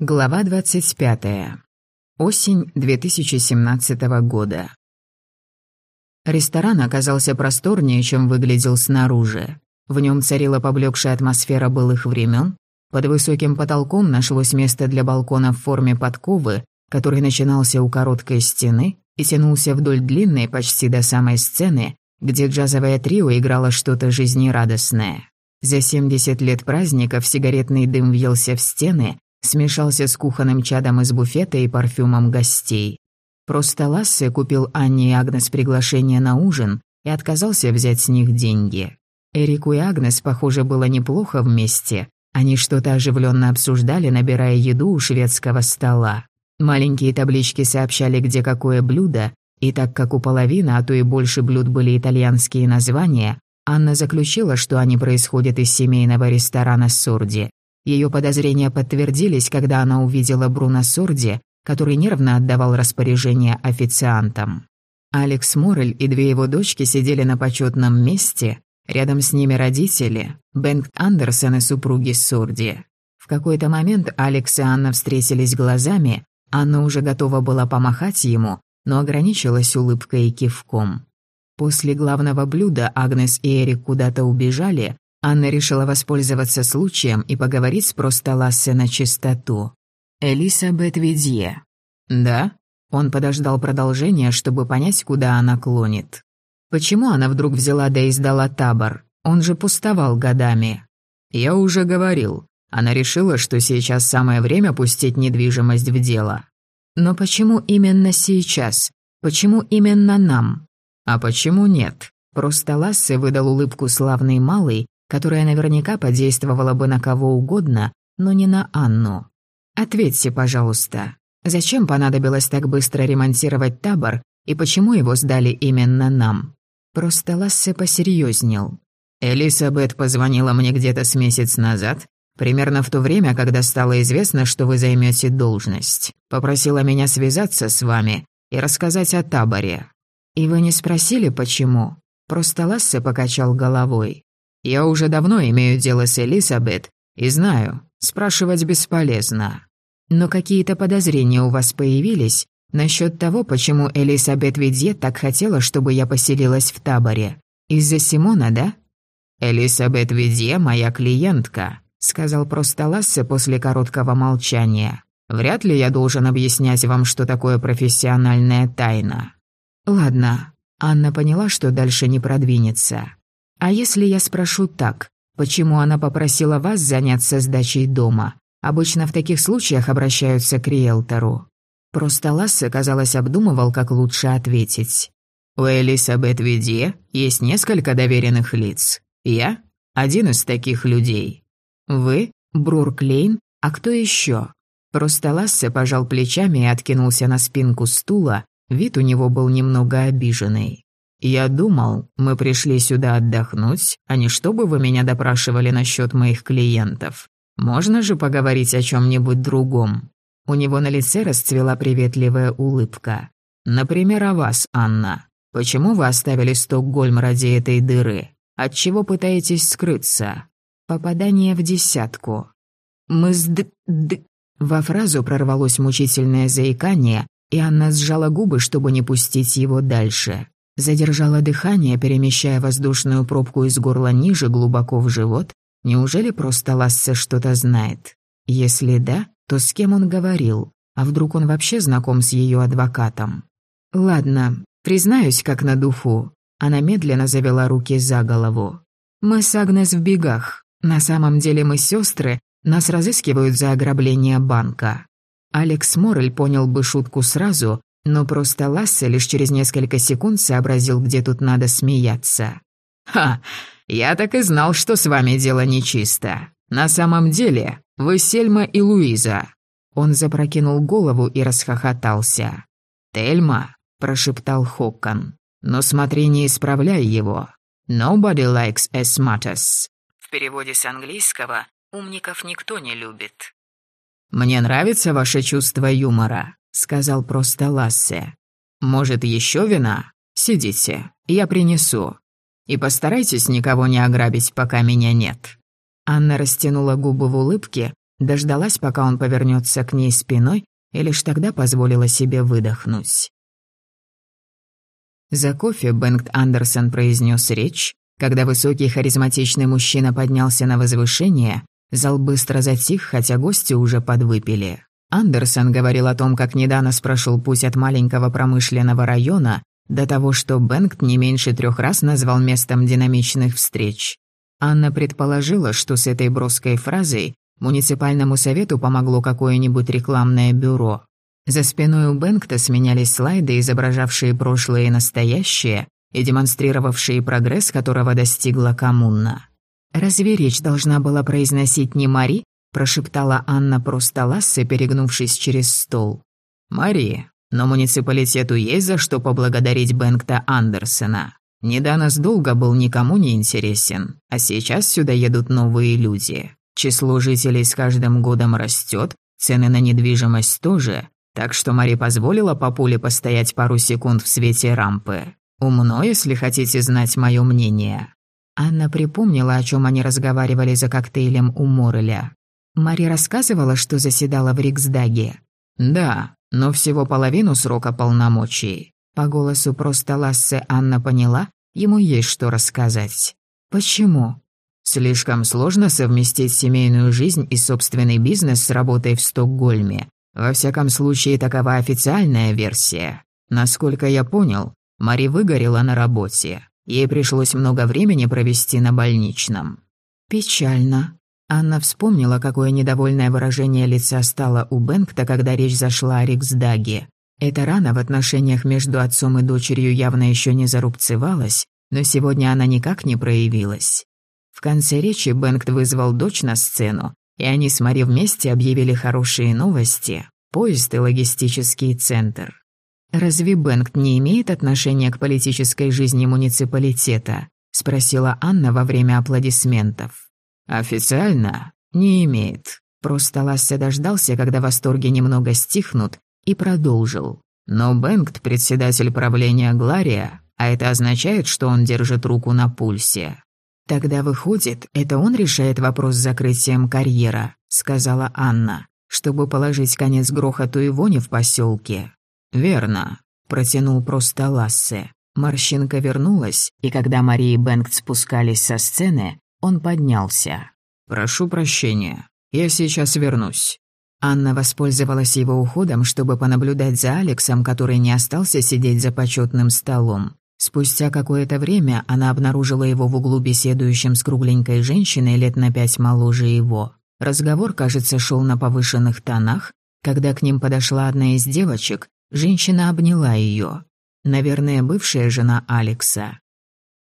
Глава 25. Осень 2017 года. Ресторан оказался просторнее, чем выглядел снаружи. В нем царила поблекшая атмосфера былых времен. Под высоким потолком нашлось место для балкона в форме подковы, который начинался у короткой стены и тянулся вдоль длинной почти до самой сцены, где джазовое трио играло что-то жизнерадостное. За 70 лет праздников сигаретный дым въелся в стены, смешался с кухонным чадом из буфета и парфюмом гостей. Просто Лассе купил Анне и Агнес приглашение на ужин и отказался взять с них деньги. Эрику и Агнес, похоже, было неплохо вместе. Они что-то оживленно обсуждали, набирая еду у шведского стола. Маленькие таблички сообщали, где какое блюдо, и так как у половины, а то и больше блюд были итальянские названия, Анна заключила, что они происходят из семейного ресторана Сорди. Ее подозрения подтвердились, когда она увидела Бруно Сорди, который нервно отдавал распоряжения официантам. Алекс Моррель и две его дочки сидели на почетном месте, рядом с ними родители, Бенк Андерсон и супруги Сорди. В какой-то момент Алекс и Анна встретились глазами, Анна уже готова была помахать ему, но ограничилась улыбкой и кивком. После главного блюда Агнес и Эрик куда-то убежали, Анна решила воспользоваться случаем и поговорить с просто Лассе на чистоту. «Элисабет Видье». «Да?» Он подождал продолжения, чтобы понять, куда она клонит. Почему она вдруг взяла да и сдала табор? Он же пустовал годами. Я уже говорил. Она решила, что сейчас самое время пустить недвижимость в дело. Но почему именно сейчас? Почему именно нам? А почему нет? Просто Лассе выдал улыбку славный малый которая наверняка подействовала бы на кого угодно, но не на Анну. Ответьте, пожалуйста, зачем понадобилось так быстро ремонтировать табор и почему его сдали именно нам? Просто Лассе посерьезнел. Элисабет позвонила мне где-то с месяц назад, примерно в то время, когда стало известно, что вы займете должность. Попросила меня связаться с вами и рассказать о таборе. И вы не спросили, почему? Просто Лассе покачал головой. Я уже давно имею дело с Элизабет и знаю, спрашивать бесполезно. Но какие-то подозрения у вас появились насчет того, почему Элизабет Видье так хотела, чтобы я поселилась в таборе. Из-за Симона, да? Элизабет Видье моя клиентка, сказал просто Лассе после короткого молчания. Вряд ли я должен объяснять вам, что такое профессиональная тайна. Ладно, Анна поняла, что дальше не продвинется. А если я спрошу так, почему она попросила вас заняться сдачей дома? Обычно в таких случаях обращаются к риэлтору. Просто Лассе, казалось, обдумывал, как лучше ответить. У Элисабет Видье есть несколько доверенных лиц. Я – один из таких людей. Вы – Брур Клейн, а кто еще? Просто Лассе пожал плечами и откинулся на спинку стула, вид у него был немного обиженный. «Я думал, мы пришли сюда отдохнуть, а не чтобы вы меня допрашивали насчет моих клиентов. Можно же поговорить о чем-нибудь другом?» У него на лице расцвела приветливая улыбка. «Например, о вас, Анна. Почему вы оставили Стокгольм ради этой дыры? От чего пытаетесь скрыться?» «Попадание в десятку». «Мы с д... д...» Во фразу прорвалось мучительное заикание, и Анна сжала губы, чтобы не пустить его дальше. Задержала дыхание, перемещая воздушную пробку из горла ниже, глубоко в живот. Неужели просто Лассе что-то знает? Если да, то с кем он говорил? А вдруг он вообще знаком с ее адвокатом? Ладно, признаюсь, как на духу. Она медленно завела руки за голову. Мы с Агнес в бегах. На самом деле мы сестры, нас разыскивают за ограбление банка. Алекс Моррель понял бы шутку сразу, но просто Лассе лишь через несколько секунд сообразил, где тут надо смеяться. «Ха! Я так и знал, что с вами дело нечисто. На самом деле, вы Сельма и Луиза». Он запрокинул голову и расхохотался. «Тельма», — прошептал Хоккан. «Но смотри, не исправляй его. Nobody likes a smartest». В переводе с английского «умников никто не любит». «Мне нравится ваше чувство юмора», сказал просто Лассе. «Может, еще вина? Сидите, я принесу. И постарайтесь никого не ограбить, пока меня нет». Анна растянула губы в улыбке, Дождалась, пока он повернется к ней спиной, и лишь тогда позволила себе выдохнуть. За кофе Бенгт Андерсон произнес речь. Когда высокий харизматичный мужчина поднялся на возвышение, зал быстро затих, хотя гости уже подвыпили. Андерсон говорил о том, как недавно спрашивал путь от маленького промышленного района до того, что Бенгт не меньше трех раз назвал местом динамичных встреч. Анна предположила, что с этой броской фразой муниципальному совету помогло какое-нибудь рекламное бюро. За спиной у Бенгта сменялись слайды, изображавшие прошлое и настоящее, и демонстрировавшие прогресс, которого достигла коммуна. «Разве речь должна была произносить не Мари?» – прошептала Анна просто Лассе, перегнувшись через стол. «Мари, но муниципалитету есть за что поблагодарить Бенгта Андерсона. Неданос долго был никому не интересен, а сейчас сюда едут новые люди. Число жителей с каждым годом растет, цены на недвижимость тоже, так что Мари позволила папуле постоять пару секунд в свете рампы. Умно, если хотите знать мое мнение». Анна припомнила, о чем они разговаривали за коктейлем у Мореля. Мари рассказывала, что заседала в Риксдаге. «Да, но всего половину срока полномочий». По голосу просто Лассе Анна поняла, ему есть что рассказать. «Почему?» «Слишком сложно совместить семейную жизнь и собственный бизнес с работой в Стокгольме. Во всяком случае, такова официальная версия. Насколько я понял, Мари выгорела на работе. Ей пришлось много времени провести на больничном. Печально. Анна вспомнила, какое недовольное выражение лица стало у Бэнкта, когда речь зашла о Риксдаге. Эта рана в отношениях между отцом и дочерью явно еще не зарубцевалась, но сегодня она никак не проявилась. В конце речи Бэнкт вызвал дочь на сцену и они с Мари вместе объявили хорошие новости. Поезд и логистический центр. «Разве Бенгт не имеет отношения к политической жизни муниципалитета?» – спросила Анна во время аплодисментов. «Официально не имеет. Просто Лассе дождался, когда восторги немного стихнут, и продолжил. Но Бенгт – председатель правления Глария, а это означает, что он держит руку на пульсе. «Тогда выходит, это он решает вопрос с закрытием карьера», — сказала Анна, «чтобы положить конец грохоту и вони в поселке. «Верно», — протянул просто Лассе. Морщинка вернулась, и когда Мария и Бэнкт спускались со сцены, он поднялся. «Прошу прощения, я сейчас вернусь». Анна воспользовалась его уходом, чтобы понаблюдать за Алексом, который не остался сидеть за почетным столом. Спустя какое-то время она обнаружила его в углу беседующим с кругленькой женщиной лет на пять моложе его. Разговор, кажется, шел на повышенных тонах. Когда к ним подошла одна из девочек, женщина обняла ее. Наверное, бывшая жена Алекса.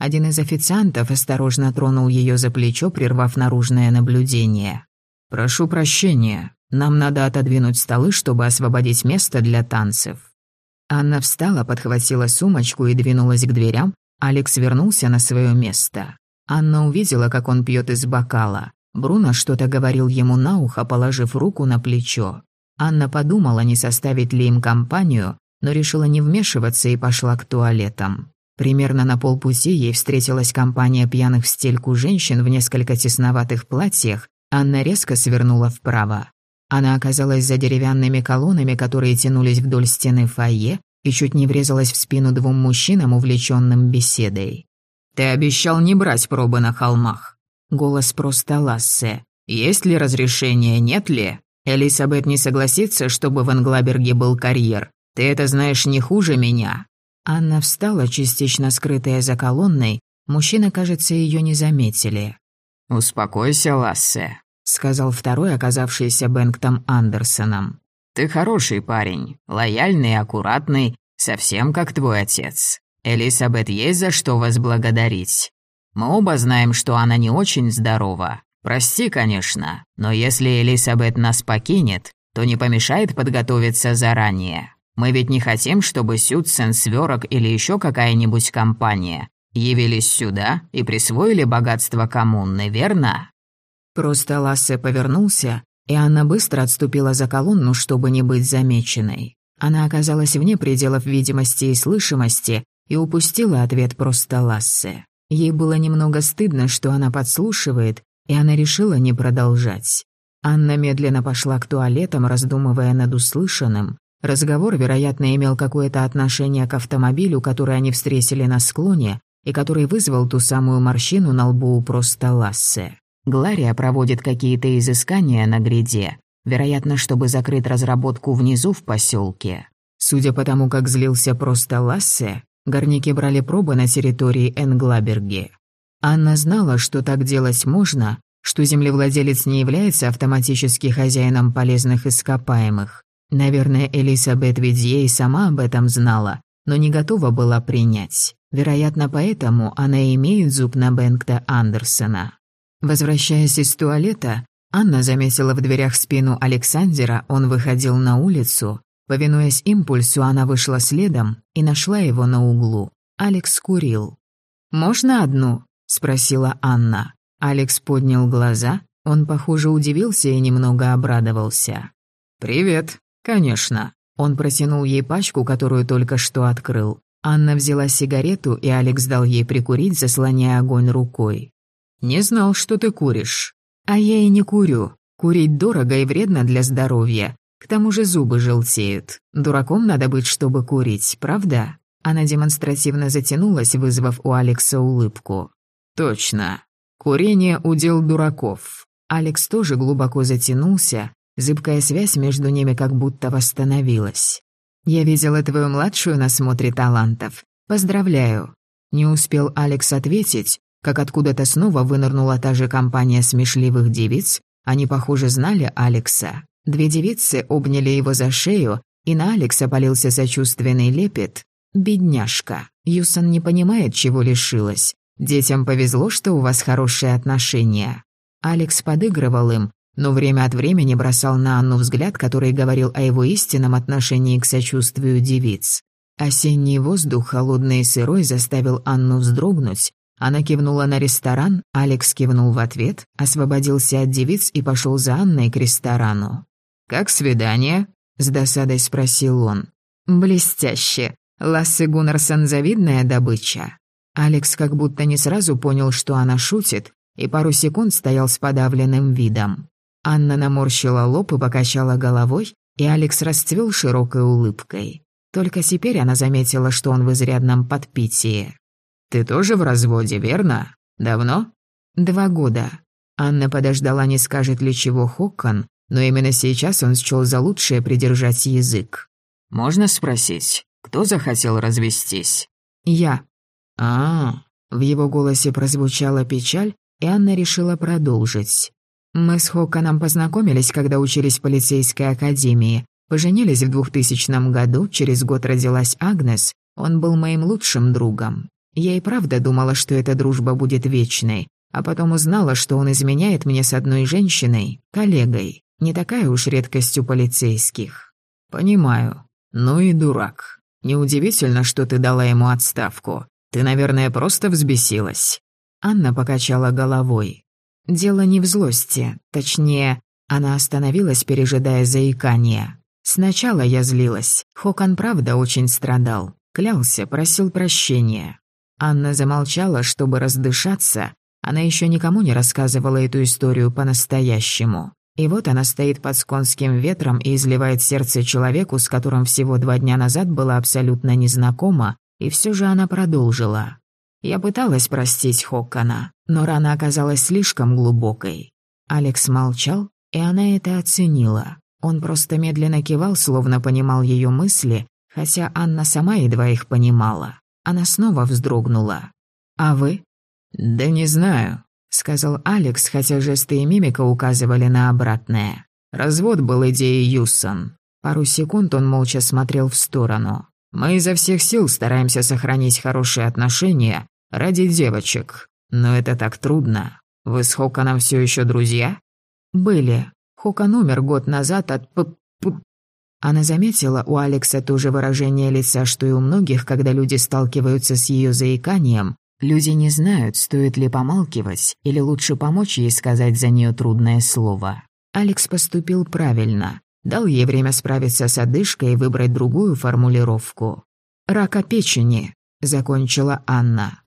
Один из официантов осторожно тронул ее за плечо, прервав наружное наблюдение. «Прошу прощения, нам надо отодвинуть столы, чтобы освободить место для танцев». Анна встала, подхватила сумочку и двинулась к дверям. Алекс вернулся на свое место. Анна увидела, как он пьет из бокала. Бруно что-то говорил ему на ухо, положив руку на плечо. Анна подумала, не составить ли им компанию, но решила не вмешиваться и пошла к туалетам. Примерно на полпути ей встретилась компания пьяных в стельку женщин в несколько тесноватых платьях. Анна резко свернула вправо. Она оказалась за деревянными колоннами, которые тянулись вдоль стены фойе, и чуть не врезалась в спину двум мужчинам, увлеченным беседой. «Ты обещал не брать пробы на холмах». Голос просто Лассе. «Есть ли разрешение, нет ли? Элисабет не согласится, чтобы в Энглаберге был карьер. Ты это знаешь не хуже меня». Анна встала, частично скрытая за колонной. Мужчины, кажется, ее не заметили. «Успокойся, Лассе», — сказал второй, оказавшийся Бэнктом Андерсоном. «Ты хороший парень, лояльный и аккуратный, совсем как твой отец. Элисабет есть за что вас благодарить. Мы оба знаем, что она не очень здорова. Прости, конечно, но если Элисабет нас покинет, то не помешает подготовиться заранее. Мы ведь не хотим, чтобы Сюдсен, Сверок или еще какая-нибудь компания явились сюда и присвоили богатство коммуны, верно?» Просто Лассе повернулся, и она быстро отступила за колонну, чтобы не быть замеченной. Она оказалась вне пределов видимости и слышимости и упустила ответ просто Лассе. Ей было немного стыдно, что она подслушивает, и она решила не продолжать. Анна медленно пошла к туалетам, раздумывая над услышанным. Разговор, вероятно, имел какое-то отношение к автомобилю, который они встретили на склоне, и который вызвал ту самую морщину на лбу у просто Лассе. Глария проводит какие-то изыскания на гряде, вероятно, чтобы закрыть разработку внизу в поселке. Судя по тому, как злился просто Лассе, горняки брали пробы на территории Энглаберги. Анна знала, что так делать можно, что землевладелец не является автоматически хозяином полезных ископаемых. Наверное, Элизабет Видье и сама об этом знала, но не готова была принять. Вероятно, поэтому она имеет зуб на Бенгта Андерсона. Возвращаясь из туалета, Анна заметила в дверях спину Александра, он выходил на улицу. Повинуясь импульсу, она вышла следом и нашла его на углу. Алекс курил. «Можно одну?» – спросила Анна. Алекс поднял глаза, он, похоже, удивился и немного обрадовался. «Привет, конечно». Он протянул ей пачку, которую только что открыл. Анна взяла сигарету, и Алекс дал ей прикурить, заслоняя огонь рукой. «Не знал, что ты куришь». «А я и не курю. Курить дорого и вредно для здоровья. К тому же зубы желтеют. Дураком надо быть, чтобы курить, правда?» Она демонстративно затянулась, вызвав у Алекса улыбку. «Точно. Курение – удел дураков». Алекс тоже глубоко затянулся, зыбкая связь между ними как будто восстановилась. «Я видела твою младшую на смотре талантов. Поздравляю». Не успел Алекс ответить, как откуда-то снова вынырнула та же компания смешливых девиц. Они, похоже, знали Алекса. Две девицы обняли его за шею, и на Алекса полился сочувственный лепет. «Бедняжка, Юсон не понимает, чего лишилась. Детям повезло, что у вас хорошие отношения». Алекс подыгрывал им, но время от времени бросал на Анну взгляд, который говорил о его истинном отношении к сочувствию девиц. Осенний воздух, холодный и сырой, заставил Анну вздрогнуть. Она кивнула на ресторан, Алекс кивнул в ответ, освободился от девиц и пошел за Анной к ресторану. «Как свидание?» – с досадой спросил он. «Блестяще. Лассе Гуннерсон – завидная добыча». Алекс как будто не сразу понял, что она шутит, и пару секунд стоял с подавленным видом. Анна наморщила лоб и покачала головой, и Алекс расцвел широкой улыбкой. Только теперь она заметила, что он в изрядном подпитии. «Ты тоже в разводе, верно? Давно?» «Два года». Анна подождала, не скажет ли чего Хоккан, но именно сейчас он счёл за лучшее придержать язык. «Можно спросить, кто захотел развестись?» «Я». А, -а, а В его голосе прозвучала печаль, и Анна решила продолжить. Мы с Хоканом познакомились, когда учились в полицейской академии. Поженились в 2000 году, через год родилась Агнес. Он был моим лучшим другом. Я и правда думала, что эта дружба будет вечной, а потом узнала, что он изменяет мне с одной женщиной, коллегой. Не такая уж редкость у полицейских. Понимаю. Ну и дурак. Неудивительно, что ты дала ему отставку. Ты, наверное, просто взбесилась. Анна покачала головой. Дело не в злости, точнее, она остановилась, пережидая заикание. Сначала я злилась. Хокон правда очень страдал. Клялся, просил прощения. Анна замолчала, чтобы раздышаться. Она еще никому не рассказывала эту историю по-настоящему. И вот она стоит под сконским ветром и изливает сердце человеку, с которым всего два дня назад была абсолютно незнакома, и все же она продолжила. Я пыталась простить Хоккана, но рана оказалась слишком глубокой. Алекс молчал, и она это оценила. Он просто медленно кивал, словно понимал ее мысли, хотя Анна сама едва их понимала. Она снова вздрогнула. «А вы?» «Да не знаю», — сказал Алекс, хотя жесты и мимика указывали на обратное. Развод был идеей Юсон. Пару секунд он молча смотрел в сторону. «Мы изо всех сил стараемся сохранить хорошие отношения, Ради девочек. Но это так трудно. Вы с Хоканом все еще друзья? Были. Хокан умер год назад от п... п... Она заметила у Алекса то же выражение лица, что и у многих, когда люди сталкиваются с ее заиканием. Люди не знают, стоит ли помалкивать или лучше помочь ей сказать за нее трудное слово. Алекс поступил правильно. Дал ей время справиться с одышкой и выбрать другую формулировку. «Рака печени», — закончила Анна.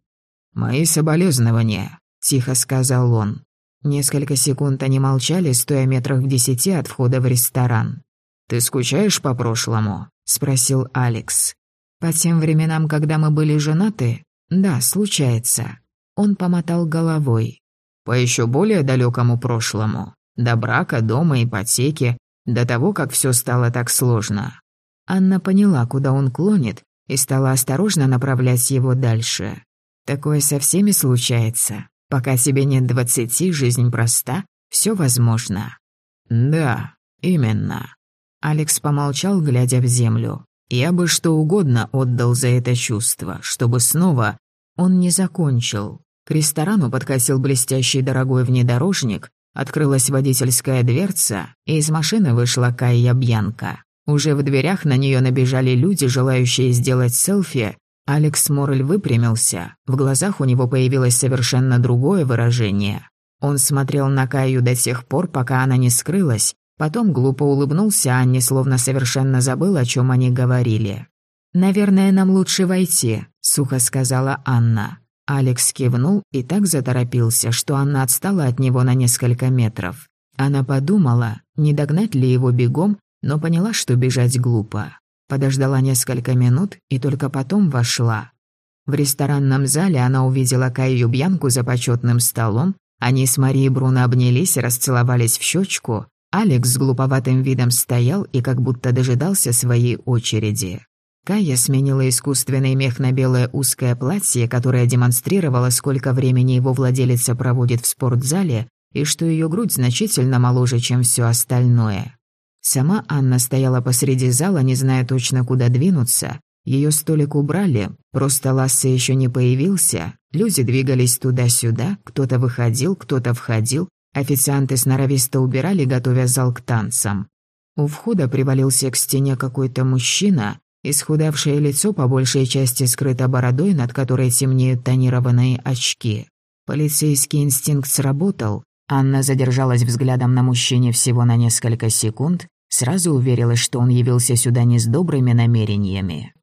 «Мои соболезнования», — тихо сказал он. Несколько секунд они молчали, стоя метрах в десяти от входа в ресторан. «Ты скучаешь по прошлому?» — спросил Алекс. «По тем временам, когда мы были женаты? Да, случается». Он помотал головой. «По еще более далекому прошлому? До брака, дома, ипотеки, до того, как все стало так сложно». Анна поняла, куда он клонит, и стала осторожно направлять его дальше. Такое со всеми случается. Пока тебе нет двадцати, жизнь проста, все возможно. Да, именно. Алекс помолчал, глядя в землю. Я бы что угодно отдал за это чувство, чтобы снова... Он не закончил. К ресторану подкосил блестящий дорогой внедорожник, открылась водительская дверца, и из машины вышла Кайя Бьянка. Уже в дверях на нее набежали люди, желающие сделать селфи, Алекс Моррель выпрямился, в глазах у него появилось совершенно другое выражение. Он смотрел на Каю до тех пор, пока она не скрылась, потом глупо улыбнулся Анне, словно совершенно забыл, о чем они говорили. «Наверное, нам лучше войти», — сухо сказала Анна. Алекс кивнул и так заторопился, что Анна отстала от него на несколько метров. Она подумала, не догнать ли его бегом, но поняла, что бежать глупо. Подождала несколько минут и только потом вошла. В ресторанном зале она увидела Каю Бьянку за почетным столом. Они с Марией Бруно обнялись и расцеловались в щечку. Алекс с глуповатым видом стоял и как будто дожидался своей очереди. Кая сменила искусственный мех на белое узкое платье, которое демонстрировало, сколько времени его владелица проводит в спортзале, и что ее грудь значительно моложе, чем все остальное. Сама Анна стояла посреди зала, не зная точно, куда двинуться. Ее столик убрали, просто Лассе еще не появился. Люди двигались туда-сюда, кто-то выходил, кто-то входил. Официанты сноровисто убирали, готовя зал к танцам. У входа привалился к стене какой-то мужчина, исхудавшее лицо по большей части скрыто бородой, над которой темнеют тонированные очки. Полицейский инстинкт сработал. Анна задержалась взглядом на мужчине всего на несколько секунд, Сразу уверилась, что он явился сюда не с добрыми намерениями.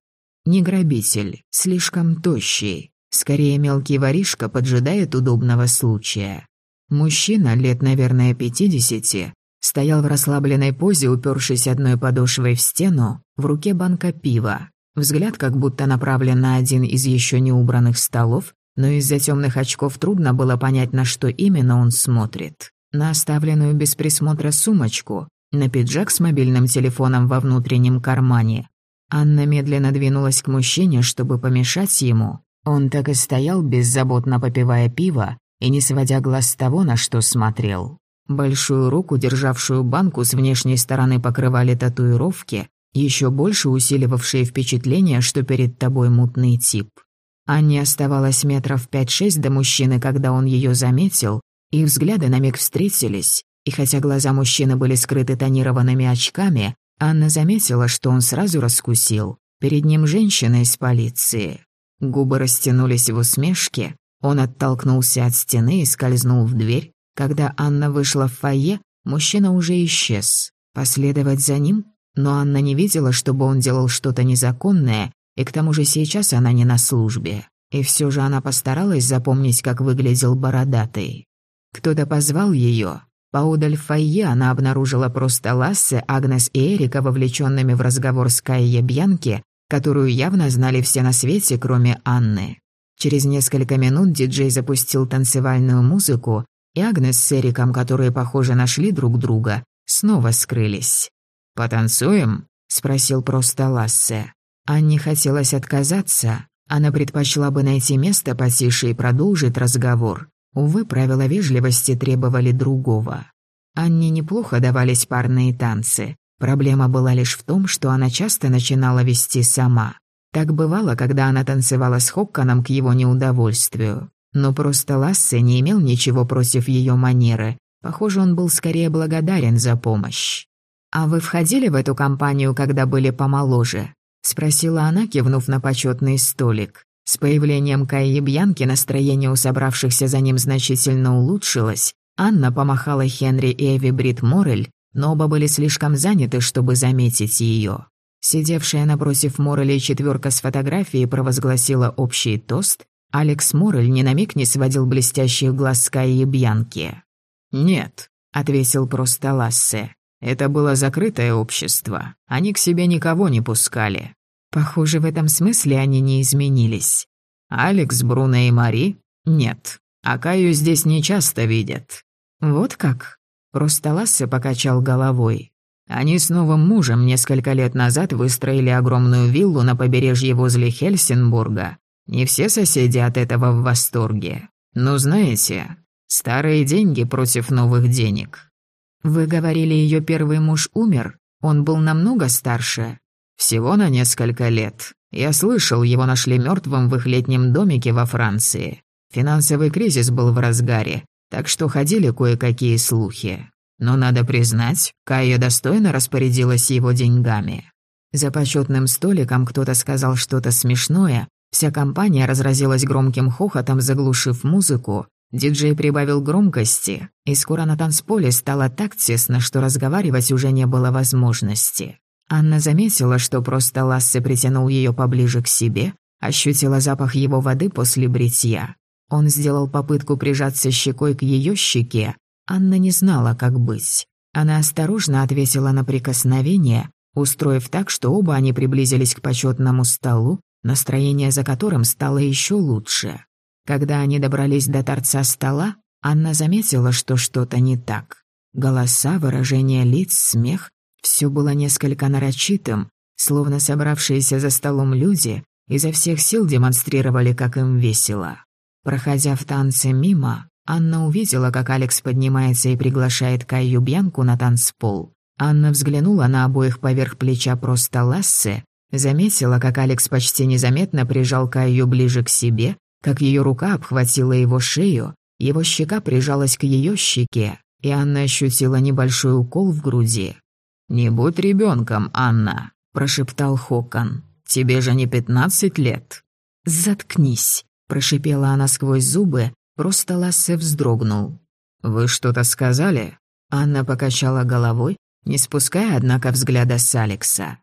Не грабитель, слишком тощий. Скорее мелкий воришка поджидает удобного случая. Мужчина, лет, наверное, пятидесяти, стоял в расслабленной позе, упершись одной подошвой в стену, в руке банка пива. Взгляд как будто направлен на один из еще не убранных столов, но из-за темных очков трудно было понять, на что именно он смотрит. На оставленную без присмотра сумочку, на пиджак с мобильным телефоном во внутреннем кармане. Анна медленно двинулась к мужчине, чтобы помешать ему. Он так и стоял, беззаботно попивая пиво и не сводя глаз с того, на что смотрел. Большую руку, державшую банку, с внешней стороны покрывали татуировки, еще больше усиливавшие впечатление, что перед тобой мутный тип. Анне оставалось метров пять-шесть до мужчины, когда он ее заметил, и взгляды на миг встретились, и хотя глаза мужчины были скрыты тонированными очками, Анна заметила, что он сразу раскусил. Перед ним женщина из полиции. Губы растянулись в усмешке, он оттолкнулся от стены и скользнул в дверь. Когда Анна вышла в фойе, мужчина уже исчез. Последовать за ним? Но Анна не видела, чтобы он делал что-то незаконное, и к тому же сейчас она не на службе. И все же она постаралась запомнить, как выглядел бородатый. Кто-то позвал ее, Поодаль фойе она обнаружила просто Лассе, Агнес и Эрика, вовлеченными в разговор с Кайей Бьянки, которую явно знали все на свете, кроме Анны. Через несколько минут диджей запустил танцевальную музыку, и Агнес с Эриком, которые, похоже, нашли друг друга, снова скрылись. «Потанцуем?» — спросил просто Лассе. Анне хотелось отказаться. Она предпочла бы найти место потише и продолжить разговор. Увы, правила вежливости требовали другого. Анне неплохо давались парные танцы. Проблема была лишь в том, что она часто начинала вести сама. Так бывало, когда она танцевала с Хокканом к его неудовольствию. Но просто Лассе не имел ничего против ее манеры. Похоже, он был скорее благодарен за помощь. «А вы входили в эту компанию, когда были помоложе?» — спросила она, кивнув на почетный столик. С появлением Кайи Бьянки настроение у собравшихся за ним значительно улучшилось. Анна помахала Хенри и Эви Брит Моррель, но оба были слишком заняты, чтобы заметить ее. Сидевшая напротив Моррелей четверка с фотографией провозгласила общий тост. Алекс Моррель ни на миг не сводил блестящих глаз с Кайи Бьянки. «Нет», — ответил просто Лассе. «Это было закрытое общество. Они к себе никого не пускали». Похоже, в этом смысле они не изменились. «Алекс, Бруно и Мари? Нет. А Каю здесь не часто видят». «Вот как?» Просто Лассе покачал головой. Они с новым мужем несколько лет назад выстроили огромную виллу на побережье возле Хельсинбурга. Не все соседи от этого в восторге. Но знаете, старые деньги против новых денег. Вы говорили, ее первый муж умер? Он был намного старше? Всего на несколько лет. Я слышал, его нашли мертвым в их летнем домике во Франции. Финансовый кризис был в разгаре, так что ходили кое-какие слухи. Но надо признать, Кая достойно распорядилась его деньгами. За почетным столиком кто-то сказал что-то смешное, вся компания разразилась громким хохотом, заглушив музыку, диджей прибавил громкости, и скоро на танцполе стало так тесно, что разговаривать уже не было возможности. Анна заметила, что просто Лассе притянул ее поближе к себе, ощутила запах его воды после бритья. Он сделал попытку прижаться щекой к ее щеке, Анна не знала, как быть. Она осторожно ответила на прикосновение, устроив так, что оба они приблизились к почетному столу, настроение за которым стало еще лучше. Когда они добрались до торца стола, Анна заметила, что что-то не так. Голоса, выражение лиц, смех — все было несколько нарочитым, словно собравшиеся за столом люди изо всех сил демонстрировали, как им весело. Проходя в танце мимо, Анна увидела, как Алекс поднимается и приглашает Кайю Бьянку на танцпол. Анна взглянула на обоих поверх плеча просто Лассе, заметила, как Алекс почти незаметно прижал Кайю ближе к себе, как ее рука обхватила его шею, его щека прижалась к ее щеке, и Анна ощутила небольшой укол в груди. «Не будь ребенком, Анна», – прошептал Хокон. «Тебе же не пятнадцать лет». «Заткнись», – прошипела она сквозь зубы, Просто Лассе вздрогнул. «Вы что-то сказали?» Анна покачала головой, не спуская, однако, взгляда с Алекса.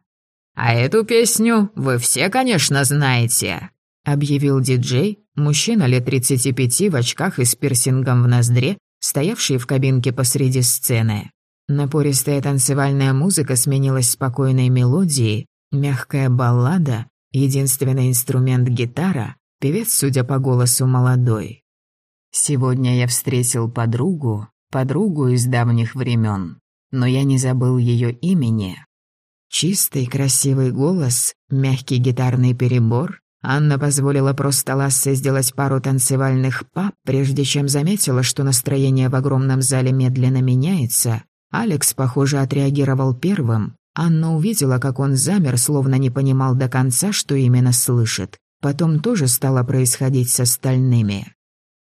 «А эту песню вы все, конечно, знаете», — объявил диджей, мужчина лет 35 в очках и с пирсингом в ноздре, стоявший в кабинке посреди сцены. Напористая танцевальная музыка сменилась спокойной мелодией, мягкая баллада, единственный инструмент гитара, певец, судя по голосу, молодой. Сегодня я встретил подругу, подругу из давних времен, но я не забыл ее имени. Чистый, красивый голос, мягкий гитарный перебор. Анна позволила просто Лассе сделать пару танцевальных па, прежде чем заметила, что настроение в огромном зале медленно меняется. Алекс, похоже, отреагировал первым. Анна увидела, как он замер, словно не понимал до конца, что именно слышит. Потом тоже стало происходить с остальными.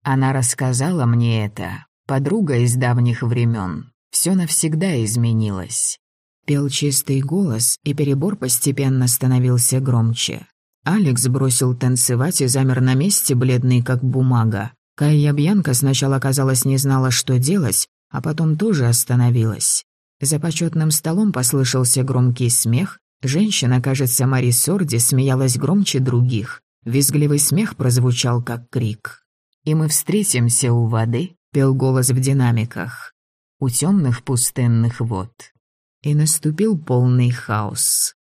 Она рассказала мне это, подруга из давних времен. Все навсегда изменилось. Пел чистый голос, и перебор постепенно становился громче. Алекс бросил танцевать и замер на месте, бледный как бумага. Кайя Бьянка сначала, казалось, не знала, что делать, а потом тоже остановилась. За почетным столом послышался громкий смех. Женщина, кажется, Мари Сорди, смеялась громче других. Визгливый смех прозвучал, как крик и мы встретимся у воды», — пел голос в динамиках, у темных пустынных вод. И наступил полный хаос.